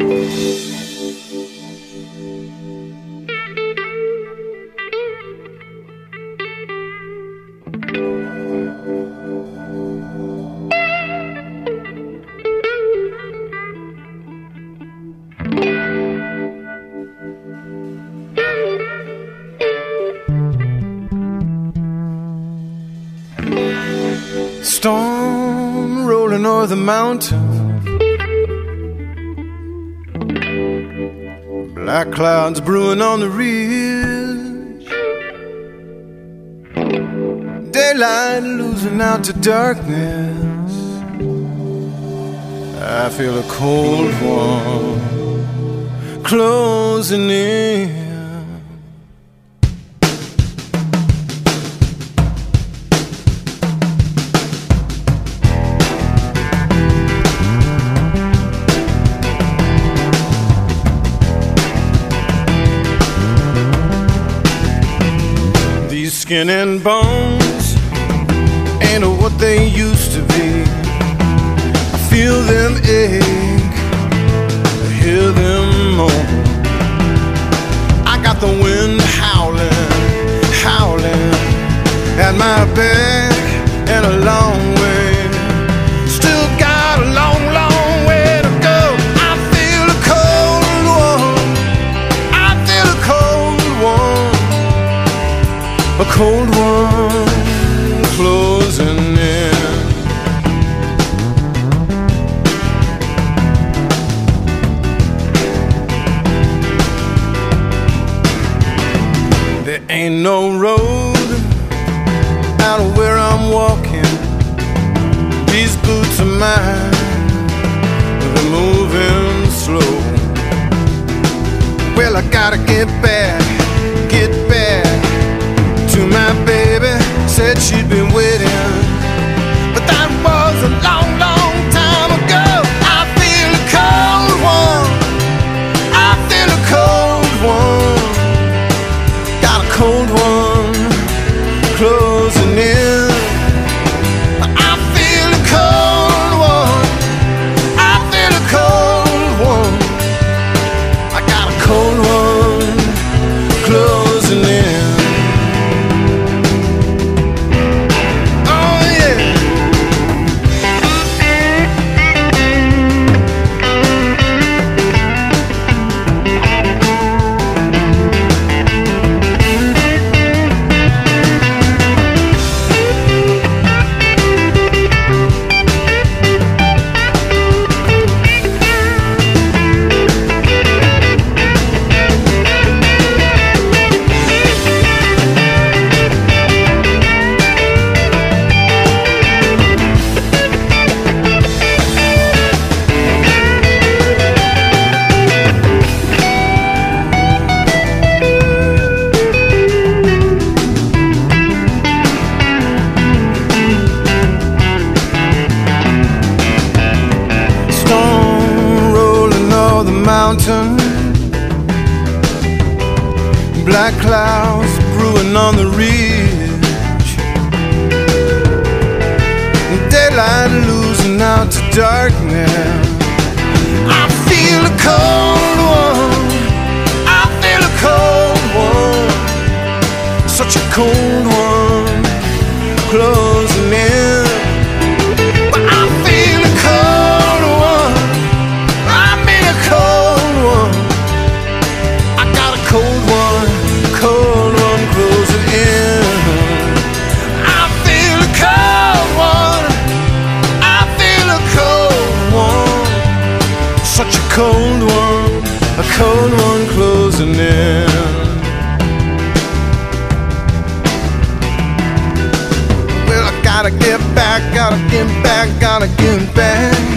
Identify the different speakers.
Speaker 1: Storm rolling o'er the mountain. Black clouds brewing on the ridge. Daylight losing out to darkness. I feel a cold one closing in. Skin and bones ain't what they used to be. I feel them ache, I hear them moan. I got the wind howling, howling at my back and a Well, I gotta get back, get back to my baby. Said she'd been waiting, but that was a long, long time ago. I feel a cold one. I feel a cold one. Got a cold one closing in. Black clouds brewing on the ridge. Daylight losing out to darkness. I feel a cold one. I feel a cold one. Such a cold cold one, a cold one closing in. Well, I gotta get back, gotta get back, gotta get back.